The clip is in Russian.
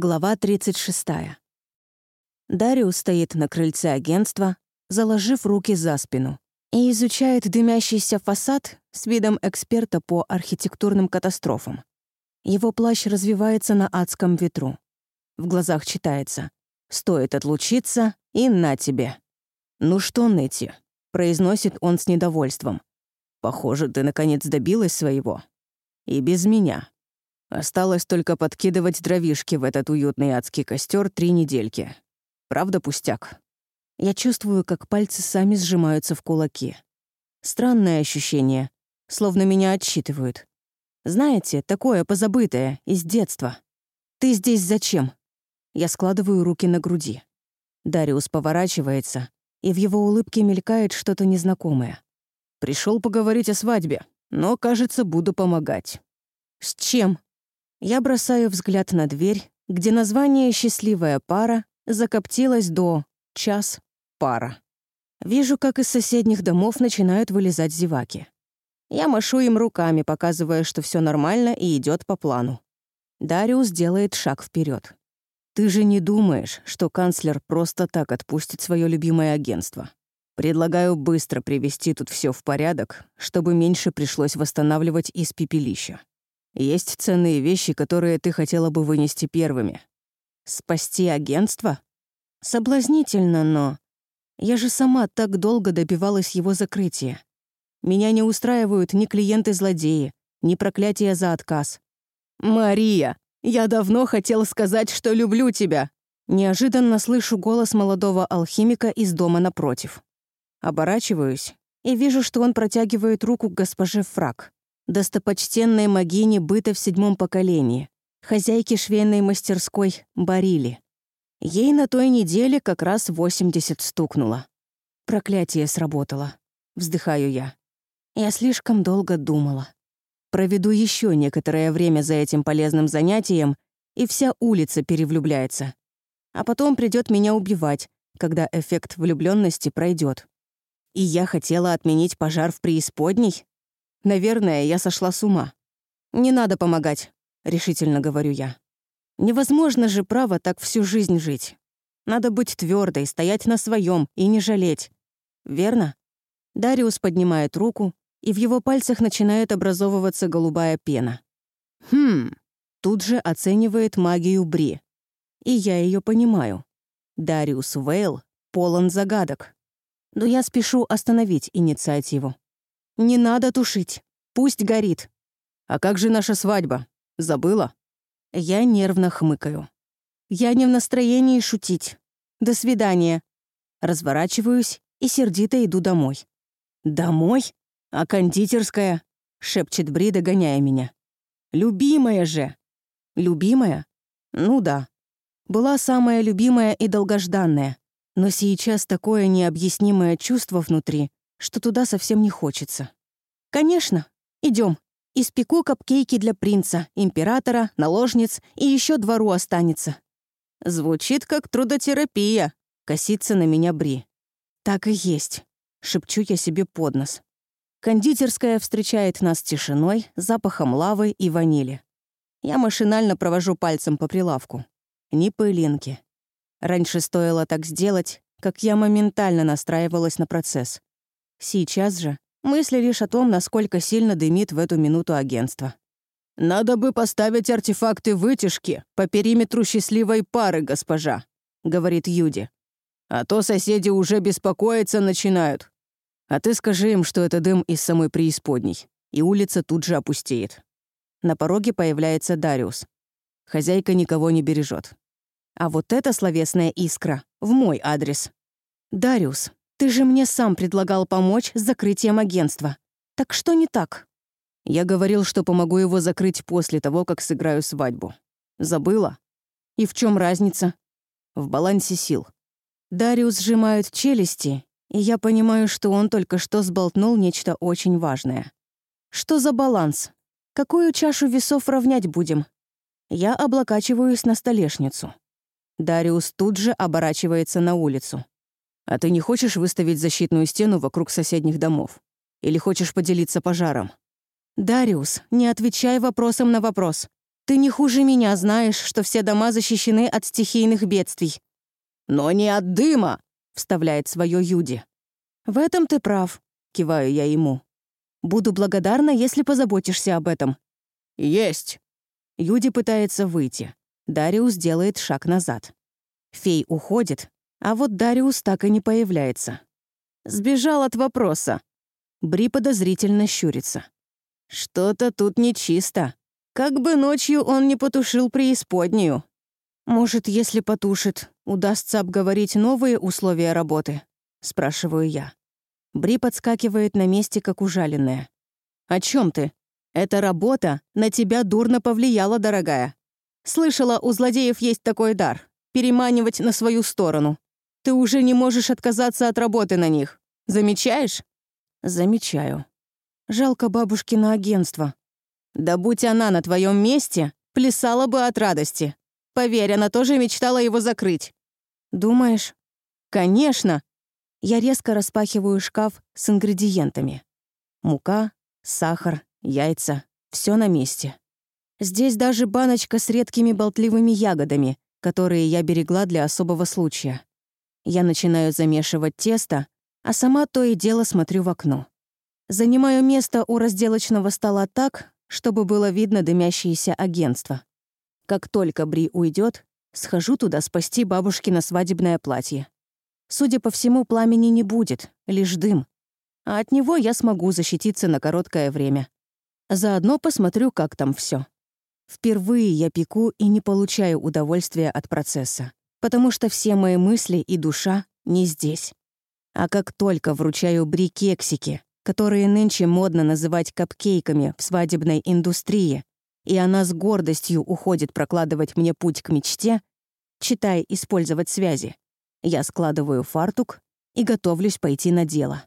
Глава 36. Дариус стоит на крыльце агентства, заложив руки за спину, и изучает дымящийся фасад с видом эксперта по архитектурным катастрофам. Его плащ развивается на адском ветру. В глазах читается «Стоит отлучиться, и на тебе». «Ну что, Нетти?» — произносит он с недовольством. «Похоже, ты наконец добилась своего. И без меня». Осталось только подкидывать дровишки в этот уютный адский костер три недельки. Правда, пустяк? Я чувствую, как пальцы сами сжимаются в кулаки. Странное ощущение, словно меня отсчитывают. Знаете, такое позабытое, из детства. «Ты здесь зачем?» Я складываю руки на груди. Дариус поворачивается, и в его улыбке мелькает что-то незнакомое. Пришел поговорить о свадьбе, но, кажется, буду помогать». «С чем?» Я бросаю взгляд на дверь, где название «Счастливая пара» закоптилось до «Час пара». Вижу, как из соседних домов начинают вылезать зеваки. Я машу им руками, показывая, что все нормально и идет по плану. Дариус делает шаг вперед. «Ты же не думаешь, что канцлер просто так отпустит свое любимое агентство? Предлагаю быстро привести тут все в порядок, чтобы меньше пришлось восстанавливать из пепелища. Есть ценные вещи, которые ты хотела бы вынести первыми. Спасти агентство? Соблазнительно, но... Я же сама так долго добивалась его закрытия. Меня не устраивают ни клиенты-злодеи, ни проклятия за отказ. «Мария, я давно хотел сказать, что люблю тебя!» Неожиданно слышу голос молодого алхимика из дома напротив. Оборачиваюсь и вижу, что он протягивает руку к госпоже Фрак достопочтенной могине быта в седьмом поколении, хозяйке швейной мастерской Барили. Ей на той неделе как раз 80 стукнуло. Проклятие сработало. Вздыхаю я. Я слишком долго думала. Проведу еще некоторое время за этим полезным занятием, и вся улица перевлюбляется. А потом придет меня убивать, когда эффект влюбленности пройдет. И я хотела отменить пожар в преисподней? Наверное, я сошла с ума. «Не надо помогать», — решительно говорю я. «Невозможно же право так всю жизнь жить. Надо быть твердой, стоять на своем и не жалеть. Верно?» Дариус поднимает руку, и в его пальцах начинает образовываться голубая пена. «Хм...» Тут же оценивает магию Бри. И я ее понимаю. Дариус Вейл полон загадок. Но я спешу остановить инициативу. «Не надо тушить. Пусть горит». «А как же наша свадьба? Забыла?» Я нервно хмыкаю. «Я не в настроении шутить. До свидания». Разворачиваюсь и сердито иду домой. «Домой? А кондитерская?» — шепчет Бри, догоняя меня. «Любимая же!» «Любимая? Ну да. Была самая любимая и долгожданная. Но сейчас такое необъяснимое чувство внутри, что туда совсем не хочется. «Конечно, идем. Испеку капкейки для принца, императора, наложниц и еще двору останется». «Звучит как трудотерапия», — косится на меня Бри. «Так и есть», — шепчу я себе под нос. Кондитерская встречает нас тишиной, запахом лавы и ванили. Я машинально провожу пальцем по прилавку. Ни пылинки. Раньше стоило так сделать, как я моментально настраивалась на процесс. Сейчас же мысли лишь о том, насколько сильно дымит в эту минуту агентство. «Надо бы поставить артефакты вытяжки по периметру счастливой пары, госпожа», — говорит Юди. «А то соседи уже беспокоиться начинают. А ты скажи им, что это дым из самой преисподней, и улица тут же опустеет». На пороге появляется Дариус. Хозяйка никого не бережет. А вот эта словесная искра в мой адрес. «Дариус, ты же мне сам предлагал помочь с закрытием агентства. Так что не так? Я говорил, что помогу его закрыть после того, как сыграю свадьбу. Забыла? И в чем разница? В балансе сил. Дариус сжимает челюсти, и я понимаю, что он только что сболтнул нечто очень важное. Что за баланс? Какую чашу весов равнять будем? Я облокачиваюсь на столешницу. Дариус тут же оборачивается на улицу. А ты не хочешь выставить защитную стену вокруг соседних домов? Или хочешь поделиться пожаром? Дариус, не отвечай вопросом на вопрос. Ты не хуже меня знаешь, что все дома защищены от стихийных бедствий. «Но не от дыма!» — вставляет свое Юди. «В этом ты прав», — киваю я ему. «Буду благодарна, если позаботишься об этом». «Есть!» Юди пытается выйти. Дариус делает шаг назад. Фей уходит, а вот Дариус так и не появляется. Сбежал от вопроса. Бри подозрительно щурится. Что-то тут нечисто. Как бы ночью он не потушил преисподнюю. Может, если потушит, удастся обговорить новые условия работы? Спрашиваю я. Бри подскакивает на месте, как ужаленная. «О чем ты? Эта работа на тебя дурно повлияла, дорогая. Слышала, у злодеев есть такой дар — переманивать на свою сторону. Ты уже не можешь отказаться от работы на них. Замечаешь?» «Замечаю. Жалко бабушкино агентство. Да будь она на твоем месте, плясала бы от радости. Поверь, она тоже мечтала его закрыть. Думаешь? Конечно. Я резко распахиваю шкаф с ингредиентами. Мука, сахар, яйца — все на месте. Здесь даже баночка с редкими болтливыми ягодами, которые я берегла для особого случая. Я начинаю замешивать тесто, а сама то и дело смотрю в окно. Занимаю место у разделочного стола так, чтобы было видно дымящееся агентство. Как только Бри уйдет, схожу туда спасти бабушкино свадебное платье. Судя по всему, пламени не будет, лишь дым. А от него я смогу защититься на короткое время. Заодно посмотрю, как там все. Впервые я пеку и не получаю удовольствия от процесса, потому что все мои мысли и душа не здесь. А как только вручаю Бри кексики, которые нынче модно называть капкейками в свадебной индустрии, и она с гордостью уходит прокладывать мне путь к мечте, читай использовать связи, я складываю фартук и готовлюсь пойти на дело.